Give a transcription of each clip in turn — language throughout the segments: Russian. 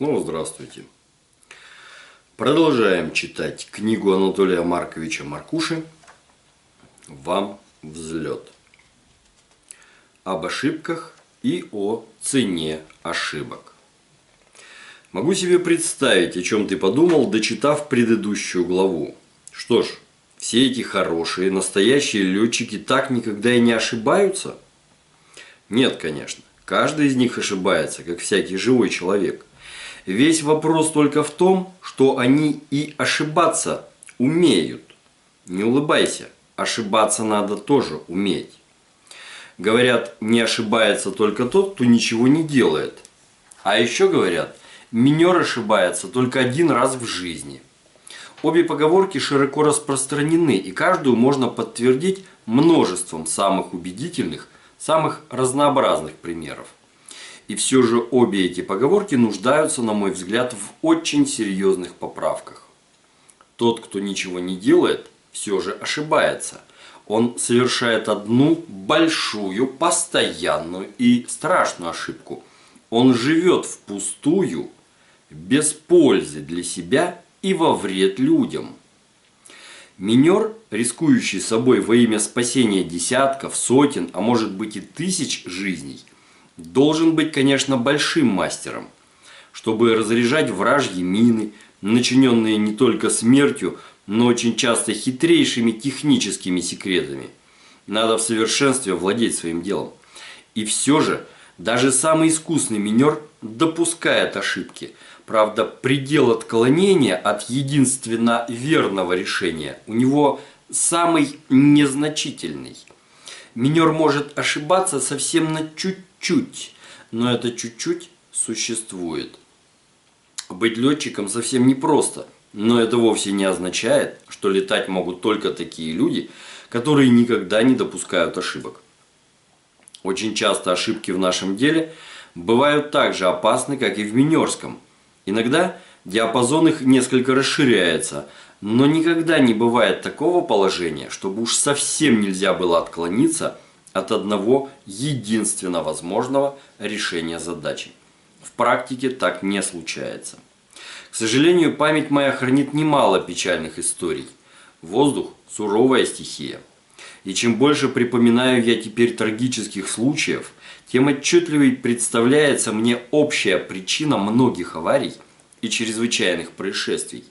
Снова здравствуйте. Продолжаем читать книгу Анатолия Марковича Маркуши «Вам взлет». Об ошибках и о цене ошибок. Могу себе представить, о чем ты подумал, дочитав предыдущую главу. Что ж, все эти хорошие, настоящие летчики так никогда и не ошибаются? Нет, конечно. Каждый из них ошибается, как всякий живой человек. Весь вопрос только в том, что они и ошибаться умеют. Не улыбайся, ошибаться надо тоже уметь. Говорят, не ошибается только тот, кто ничего не делает. А еще говорят, минер ошибается только один раз в жизни. Обе поговорки широко распространены, и каждую можно подтвердить множеством самых убедительных, самых разнообразных примеров. И все же обе эти поговорки нуждаются, на мой взгляд, в очень серьезных поправках. Тот, кто ничего не делает, все же ошибается. Он совершает одну большую, постоянную и страшную ошибку. Он живет впустую, без пользы для себя и во вред людям. Минер, рискующий собой во имя спасения десятков, сотен, а может быть и тысяч жизней, должен быть, конечно, большим мастером, чтобы разряжать вражьи мины, начиненные не только смертью, но очень часто хитрейшими техническими секретами. Надо в совершенстве владеть своим делом. И все же, даже самый искусный минер допускает ошибки. Правда, предел отклонения от единственно верного решения у него самый незначительный. Минер может ошибаться совсем на чуть-чуть чуть, но это чуть-чуть существует. Быть летчиком совсем непросто, но это вовсе не означает, что летать могут только такие люди, которые никогда не допускают ошибок. Очень часто ошибки в нашем деле бывают так же опасны, как и в минерском. Иногда диапазон их несколько расширяется, но никогда не бывает такого положения, чтобы уж совсем нельзя было отклониться – от одного единственно возможного решения задачи. В практике так не случается. К сожалению, память моя хранит немало печальных историй. Воздух – суровая стихия. И чем больше припоминаю я теперь трагических случаев, тем отчетливее представляется мне общая причина многих аварий и чрезвычайных происшествий.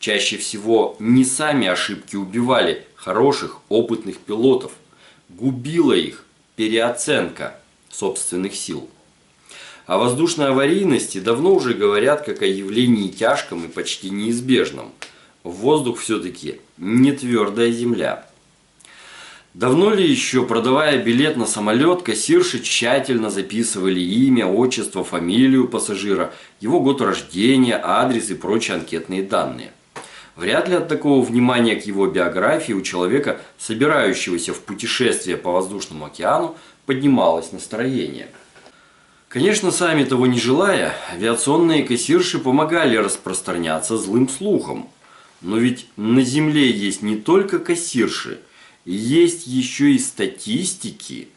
Чаще всего не сами ошибки убивали хороших, опытных пилотов – губила их переоценка собственных сил. О воздушной аварийности давно уже говорят как о явлении тяжком и почти неизбежном. Воздух все-таки не твердая земля. Давно ли еще, продавая билет на самолет, кассирши тщательно записывали имя, отчество, фамилию пассажира, его год рождения, адрес и прочие анкетные данные. Вряд ли от такого внимания к его биографии у человека, собирающегося в путешествие по воздушному океану, поднималось настроение. Конечно, сами того не желая, авиационные кассирши помогали распространяться злым слухом. Но ведь на Земле есть не только кассирши, есть еще и статистики.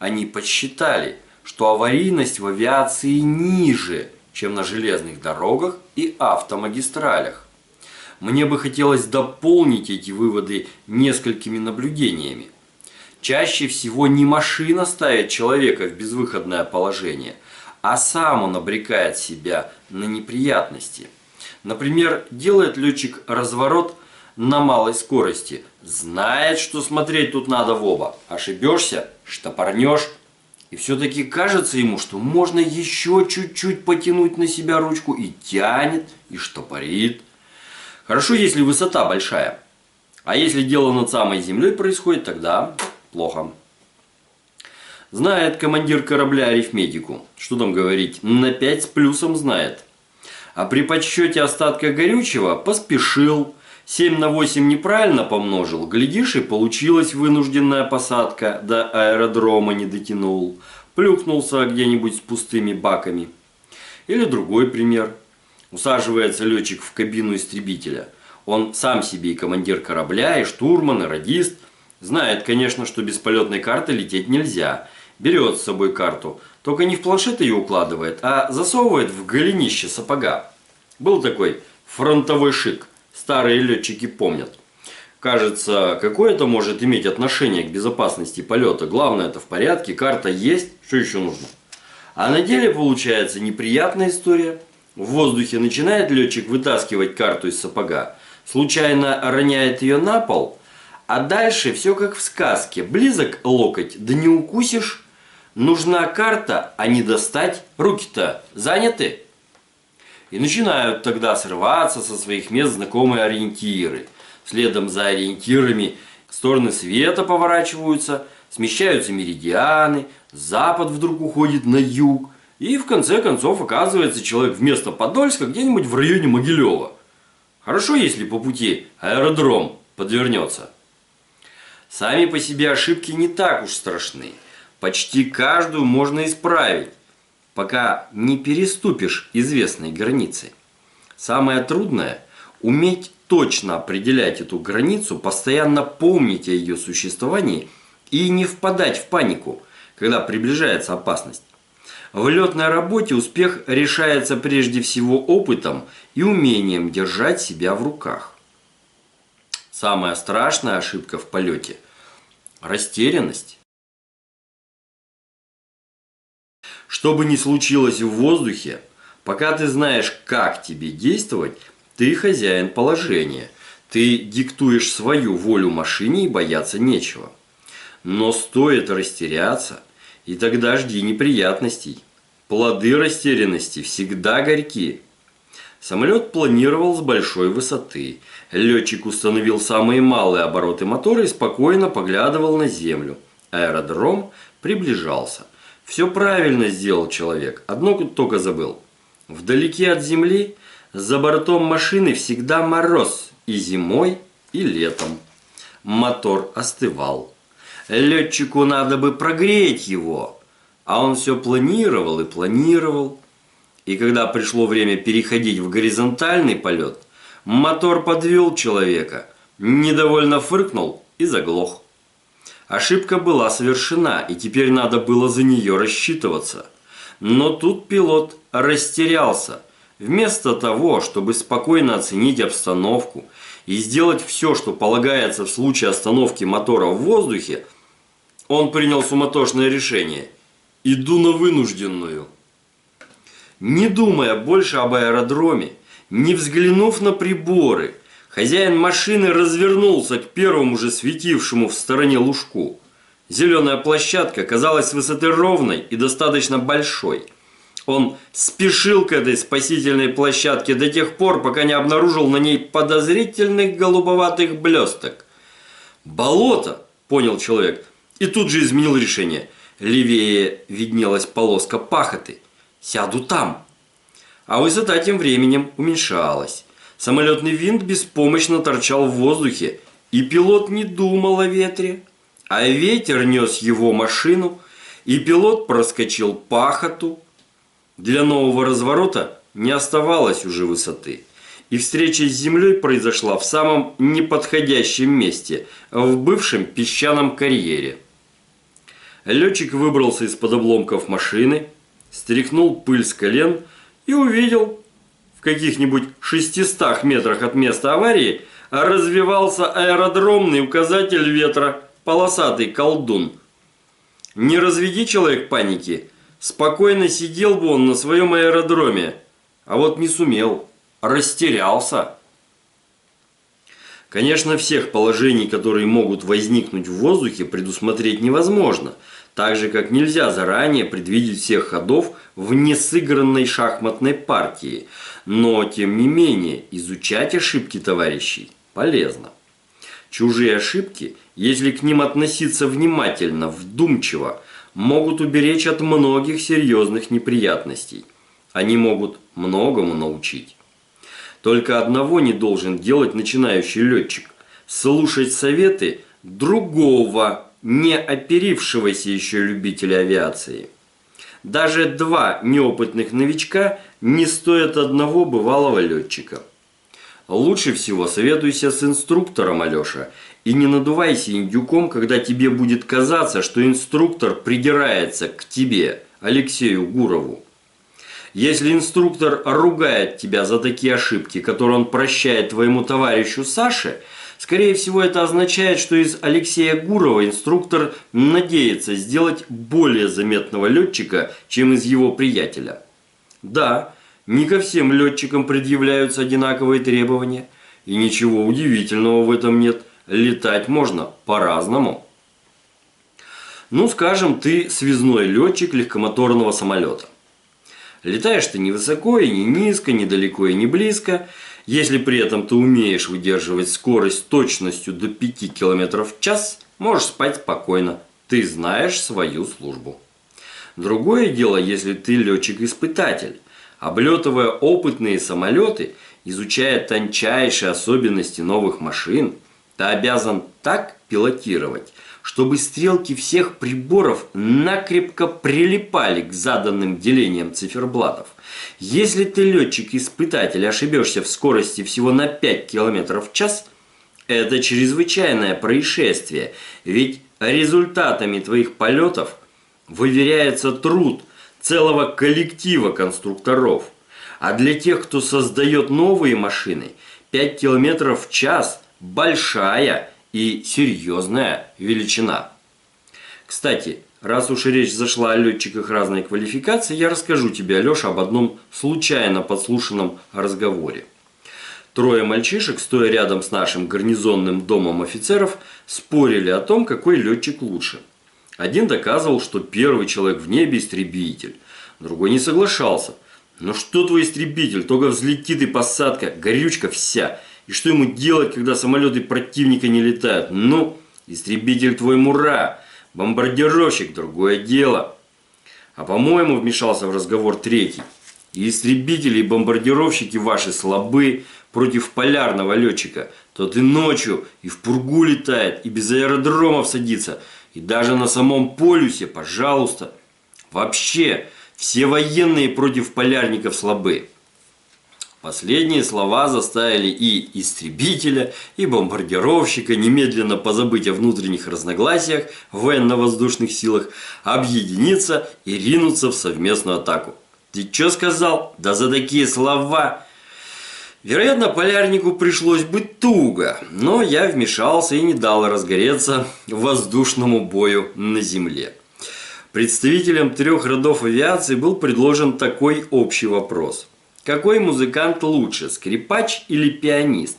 Они подсчитали, что аварийность в авиации ниже, чем на железных дорогах и автомагистралях. Мне бы хотелось дополнить эти выводы несколькими наблюдениями. Чаще всего не машина ставит человека в безвыходное положение, а сам он обрекает себя на неприятности. Например, делает летчик разворот на малой скорости, знает, что смотреть тут надо в оба. Ошибешься, штопорнешь. И все-таки кажется ему, что можно еще чуть-чуть потянуть на себя ручку и тянет, и штопорит. Хорошо, если высота большая. А если дело над самой землей происходит, тогда плохо. Знает командир корабля арифметику. Что там говорить, на 5 с плюсом знает. А при подсчете остатка горючего поспешил. 7 на 8 неправильно помножил. Глядишь, и получилась вынужденная посадка. До аэродрома не дотянул. Плюхнулся где-нибудь с пустыми баками. Или другой пример – Усаживается летчик в кабину истребителя. Он сам себе и командир корабля, и штурман, и радист. Знает, конечно, что без полетной карты лететь нельзя. Берет с собой карту. Только не в планшет ее укладывает, а засовывает в голенище сапога. Был такой фронтовой шик. Старые летчики помнят. Кажется, какое это может иметь отношение к безопасности полета. Главное, это в порядке, карта есть, что еще нужно? А на деле получается неприятная история. В воздухе начинает летчик вытаскивать карту из сапога, случайно роняет ее на пол, а дальше все как в сказке. Близок локоть, да не укусишь. Нужна карта, а не достать. Руки-то заняты. И начинают тогда срываться со своих мест знакомые ориентиры. Следом за ориентирами стороны света поворачиваются, смещаются меридианы, запад вдруг уходит на юг, и в конце концов оказывается человек вместо Подольска где-нибудь в районе Могилева. Хорошо, если по пути аэродром подвернется. Сами по себе ошибки не так уж страшны. Почти каждую можно исправить, пока не переступишь известной границы. Самое трудное – уметь точно определять эту границу, постоянно помнить о ее существовании и не впадать в панику, когда приближается опасность. В летной работе успех решается прежде всего опытом и умением держать себя в руках. Самая страшная ошибка в полете – растерянность. Что бы ни случилось в воздухе, пока ты знаешь, как тебе действовать – ты хозяин положения. Ты диктуешь свою волю машине и бояться нечего. Но стоит растеряться, и тогда жди неприятностей. Плоды растерянности всегда горьки. Самолет планировал с большой высоты. Летчик установил самые малые обороты мотора и спокойно поглядывал на землю. Аэродром приближался. Все правильно сделал человек, одно только забыл. Вдалеке от земли за бортом машины всегда мороз и зимой, и летом. Мотор остывал. Летчику надо бы прогреть его, а он все планировал и планировал. И когда пришло время переходить в горизонтальный полет, мотор подвел человека, недовольно фыркнул и заглох. Ошибка была совершена, и теперь надо было за нее рассчитываться. Но тут пилот растерялся – Вместо того, чтобы спокойно оценить обстановку и сделать все, что полагается в случае остановки мотора в воздухе, он принял суматошное решение. Иду на вынужденную. Не думая больше об аэродроме, не взглянув на приборы, хозяин машины развернулся к первому же светившему в стороне лужку. Зеленая площадка казалась высоты ровной и достаточно большой – он спешил к этой спасительной площадке до тех пор, пока не обнаружил на ней подозрительных голубоватых блесток. «Болото!» – понял человек. И тут же изменил решение. Левее виднелась полоска пахоты. «Сяду там!» А высота тем временем уменьшалась. Самолетный винт беспомощно торчал в воздухе, и пилот не думал о ветре. А ветер нес его машину, и пилот проскочил пахоту, для нового разворота не оставалось уже высоты, и встреча с землей произошла в самом неподходящем месте, в бывшем песчаном карьере. Летчик выбрался из-под обломков машины, стряхнул пыль с колен и увидел, в каких-нибудь 600 метрах от места аварии развивался аэродромный указатель ветра, полосатый колдун. Не разведи человек паники – Спокойно сидел бы он на своем аэродроме, а вот не сумел, растерялся. Конечно, всех положений, которые могут возникнуть в воздухе, предусмотреть невозможно, так же, как нельзя заранее предвидеть всех ходов в несыгранной шахматной партии. Но, тем не менее, изучать ошибки товарищей полезно. Чужие ошибки, если к ним относиться внимательно, вдумчиво – могут уберечь от многих серьезных неприятностей. Они могут многому научить. Только одного не должен делать начинающий летчик – слушать советы другого, не оперившегося еще любителя авиации. Даже два неопытных новичка не стоят одного бывалого летчика. Лучше всего советуйся с инструктором, Алеша, и не надувайся индюком, когда тебе будет казаться, что инструктор придирается к тебе, Алексею Гурову. Если инструктор ругает тебя за такие ошибки, которые он прощает твоему товарищу Саше, скорее всего это означает, что из Алексея Гурова инструктор надеется сделать более заметного летчика, чем из его приятеля. Да, не ко всем летчикам предъявляются одинаковые требования, и ничего удивительного в этом нет. Летать можно по-разному. Ну, скажем, ты связной летчик легкомоторного самолета. Летаешь ты не высоко и не низко, не далеко и не близко. Если при этом ты умеешь выдерживать скорость точностью до 5 км в час, можешь спать спокойно. Ты знаешь свою службу. Другое дело, если ты летчик-испытатель. Облетывая опытные самолеты, изучая тончайшие особенности новых машин, ты обязан так пилотировать, чтобы стрелки всех приборов накрепко прилипали к заданным делениям циферблатов. Если ты летчик-испытатель ошибешься в скорости всего на 5 км в час, это чрезвычайное происшествие, ведь результатами твоих полетов выверяется труд целого коллектива конструкторов. А для тех, кто создает новые машины, 5 км в час – большая и серьезная величина. Кстати, раз уж речь зашла о летчиках разной квалификации, я расскажу тебе, Алеша, об одном случайно подслушанном разговоре. Трое мальчишек, стоя рядом с нашим гарнизонным домом офицеров, спорили о том, какой летчик лучше. Один доказывал, что первый человек в небе – истребитель. Другой не соглашался. «Ну что твой истребитель? Только взлетит и посадка, горючка вся – и что ему делать, когда самолеты противника не летают? Ну, истребитель твой мура, бомбардировщик – другое дело. А по-моему, вмешался в разговор третий. И истребители, и бомбардировщики ваши слабы против полярного летчика. Тот и ночью, и в пургу летает, и без аэродромов садится, и даже на самом полюсе, пожалуйста. Вообще, все военные против полярников слабы. Последние слова заставили и истребителя, и бомбардировщика немедленно позабыть о внутренних разногласиях в военно-воздушных силах, объединиться и ринуться в совместную атаку. Ты что сказал? Да за такие слова! Вероятно, полярнику пришлось быть туго, но я вмешался и не дал разгореться воздушному бою на земле. Представителям трех родов авиации был предложен такой общий вопрос – какой музыкант лучше, скрипач или пианист?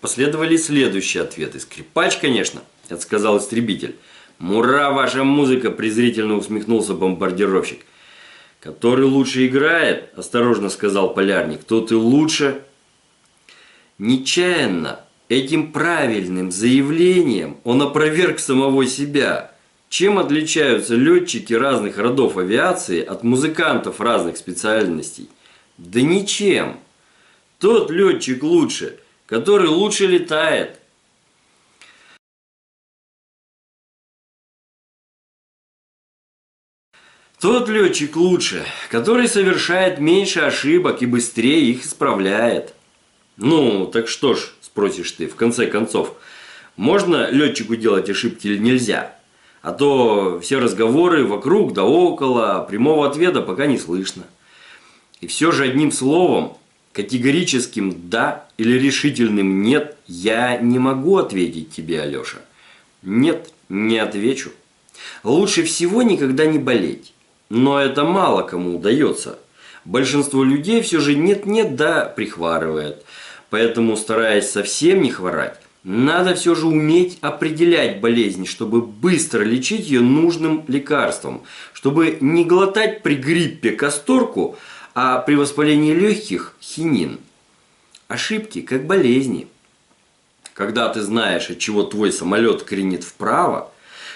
Последовали следующие ответы. Скрипач, конечно, это сказал истребитель. Мура, ваша музыка, презрительно усмехнулся бомбардировщик. Который лучше играет, осторожно сказал полярник, тот и лучше. Нечаянно, этим правильным заявлением он опроверг самого себя. Чем отличаются летчики разных родов авиации от музыкантов разных специальностей? Да ничем. Тот летчик лучше, который лучше летает. Тот летчик лучше, который совершает меньше ошибок и быстрее их исправляет. Ну, так что ж, спросишь ты, в конце концов, можно летчику делать ошибки или нельзя? А то все разговоры вокруг да около, прямого ответа пока не слышно. И все же одним словом, категорическим «да» или решительным «нет» я не могу ответить тебе, Алеша. Нет, не отвечу. Лучше всего никогда не болеть. Но это мало кому удается. Большинство людей все же нет-нет, да прихварывает. Поэтому, стараясь совсем не хворать, надо все же уметь определять болезнь, чтобы быстро лечить ее нужным лекарством, чтобы не глотать при гриппе касторку, а при воспалении легких – хинин. Ошибки как болезни. Когда ты знаешь, от чего твой самолет кренит вправо,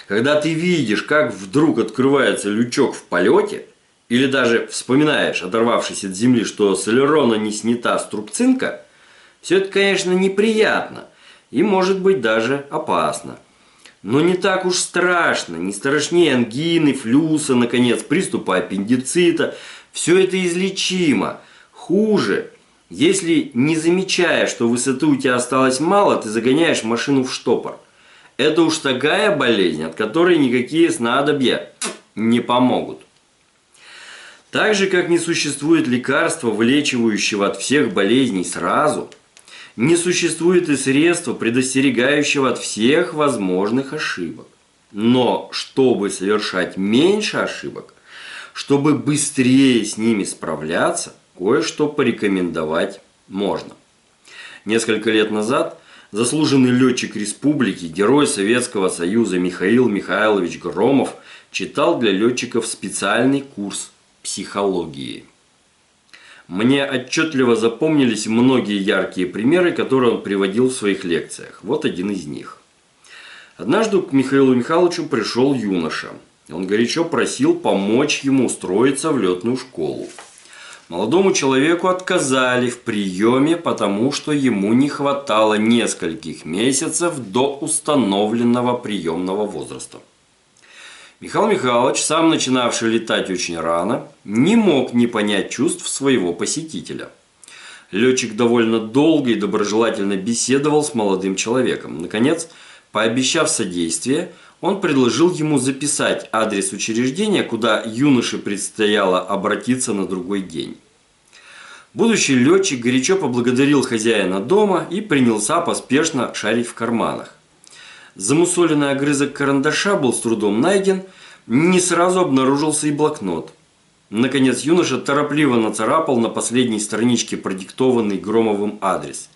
когда ты видишь, как вдруг открывается лючок в полете, или даже вспоминаешь, оторвавшись от земли, что с элерона не снята струбцинка, все это, конечно, неприятно и, может быть, даже опасно. Но не так уж страшно, не страшнее ангины, флюса, наконец, приступа аппендицита, все это излечимо. Хуже, если не замечая, что высоты у тебя осталось мало, ты загоняешь машину в штопор. Это уж такая болезнь, от которой никакие снадобья не помогут. Так же, как не существует лекарства, вылечивающего от всех болезней сразу, не существует и средства, предостерегающего от всех возможных ошибок. Но чтобы совершать меньше ошибок, чтобы быстрее с ними справляться, кое-что порекомендовать можно. Несколько лет назад заслуженный летчик республики, герой Советского Союза Михаил Михайлович Громов читал для летчиков специальный курс психологии. Мне отчетливо запомнились многие яркие примеры, которые он приводил в своих лекциях. Вот один из них. Однажды к Михаилу Михайловичу пришел юноша. Он горячо просил помочь ему устроиться в летную школу. Молодому человеку отказали в приеме, потому что ему не хватало нескольких месяцев до установленного приемного возраста. Михаил Михайлович, сам начинавший летать очень рано, не мог не понять чувств своего посетителя. Летчик довольно долго и доброжелательно беседовал с молодым человеком. Наконец, пообещав содействие, он предложил ему записать адрес учреждения, куда юноше предстояло обратиться на другой день. Будущий летчик горячо поблагодарил хозяина дома и принялся поспешно шарить в карманах. Замусоленный огрызок карандаша был с трудом найден, не сразу обнаружился и блокнот. Наконец юноша торопливо нацарапал на последней страничке продиктованный Громовым адрес.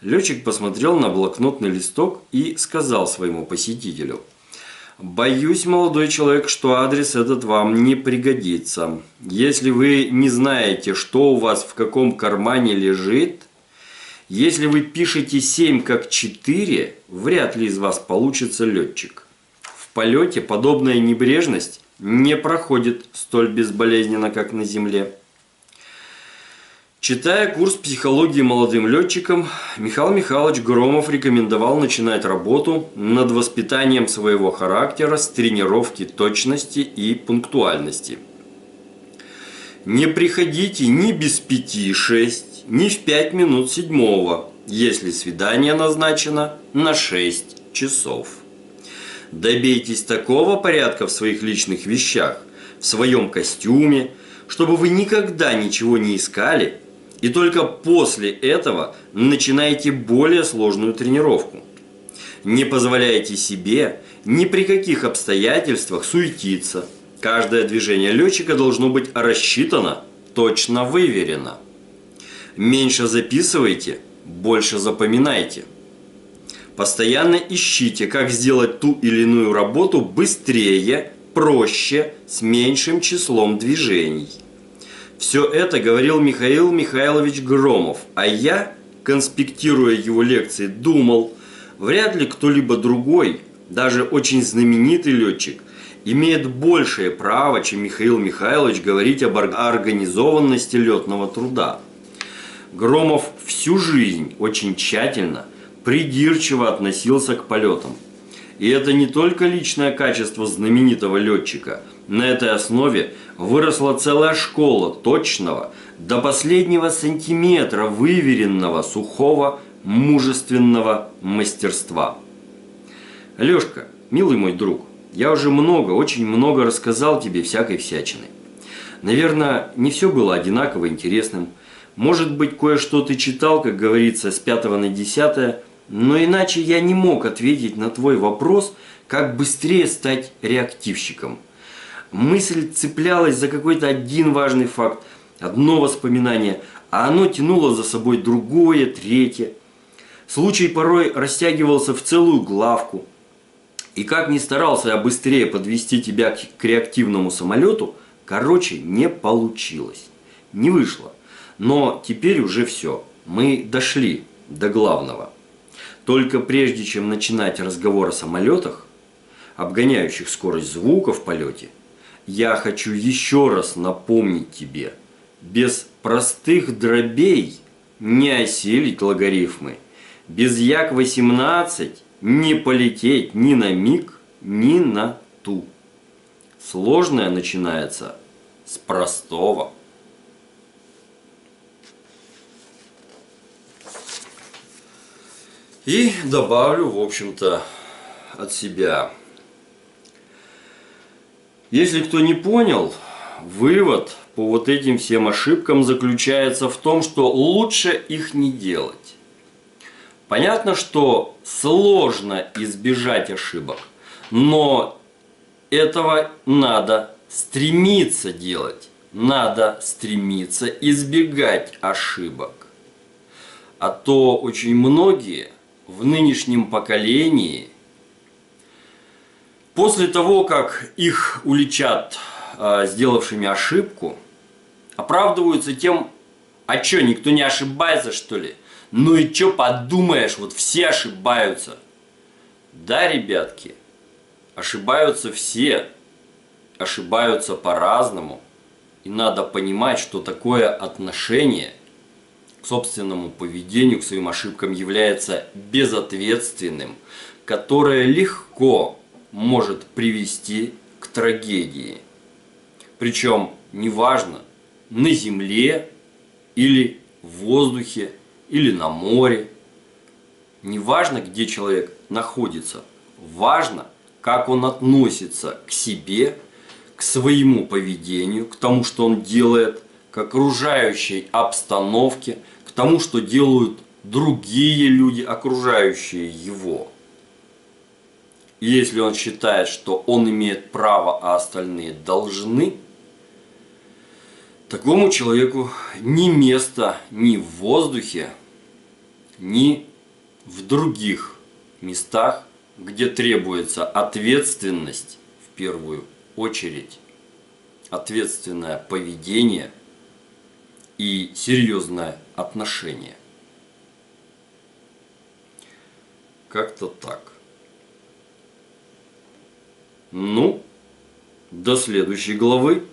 Летчик посмотрел на блокнотный листок и сказал своему посетителю – Боюсь, молодой человек, что адрес этот вам не пригодится. Если вы не знаете, что у вас в каком кармане лежит, если вы пишете 7 как 4, вряд ли из вас получится летчик. В полете подобная небрежность не проходит столь безболезненно, как на земле. Читая курс психологии молодым летчикам, Михаил Михайлович Громов рекомендовал начинать работу над воспитанием своего характера с тренировки точности и пунктуальности. Не приходите ни без пяти шесть, ни в пять минут седьмого, если свидание назначено на шесть часов. Добейтесь такого порядка в своих личных вещах, в своем костюме, чтобы вы никогда ничего не искали – и только после этого начинаете более сложную тренировку. Не позволяйте себе ни при каких обстоятельствах суетиться. Каждое движение летчика должно быть рассчитано, точно выверено. Меньше записывайте, больше запоминайте. Постоянно ищите, как сделать ту или иную работу быстрее, проще, с меньшим числом движений. Все это говорил Михаил Михайлович Громов, а я, конспектируя его лекции, думал, вряд ли кто-либо другой, даже очень знаменитый летчик, имеет большее право, чем Михаил Михайлович, говорить об организованности летного труда. Громов всю жизнь очень тщательно, придирчиво относился к полетам. И это не только личное качество знаменитого летчика. На этой основе выросла целая школа точного, до последнего сантиметра выверенного, сухого, мужественного мастерства. Лёшка, милый мой друг, я уже много, очень много рассказал тебе всякой всячины. Наверное, не все было одинаково интересным. Может быть, кое-что ты читал, как говорится, с пятого на десятое, но иначе я не мог ответить на твой вопрос, как быстрее стать реактивщиком – Мысль цеплялась за какой-то один важный факт, одно воспоминание, а оно тянуло за собой другое, третье. Случай порой растягивался в целую главку. И как ни старался я быстрее подвести тебя к реактивному самолету, короче, не получилось. Не вышло. Но теперь уже все. Мы дошли до главного. Только прежде чем начинать разговор о самолетах, обгоняющих скорость звука в полете – я хочу еще раз напомнить тебе, без простых дробей не осилить логарифмы, без Як-18 не полететь ни на миг, ни на ту. Сложное начинается с простого. И добавлю, в общем-то, от себя – если кто не понял, вывод по вот этим всем ошибкам заключается в том, что лучше их не делать. Понятно, что сложно избежать ошибок, но этого надо стремиться делать. Надо стремиться избегать ошибок. А то очень многие в нынешнем поколении после того, как их уличат э, сделавшими ошибку, оправдываются тем, а что, никто не ошибается, что ли? Ну и что подумаешь, вот все ошибаются. Да, ребятки, ошибаются все, ошибаются по-разному. И надо понимать, что такое отношение к собственному поведению, к своим ошибкам является безответственным, которое легко может привести к трагедии. Причем неважно, на земле или в воздухе или на море. Неважно, где человек находится, важно, как он относится к себе, к своему поведению, к тому, что он делает, к окружающей обстановке, к тому, что делают другие люди, окружающие его. И если он считает, что он имеет право, а остальные должны, такому человеку ни места ни в воздухе, ни в других местах, где требуется ответственность в первую очередь, ответственное поведение и серьезное отношение. Как-то так. Ну, до следующей главы.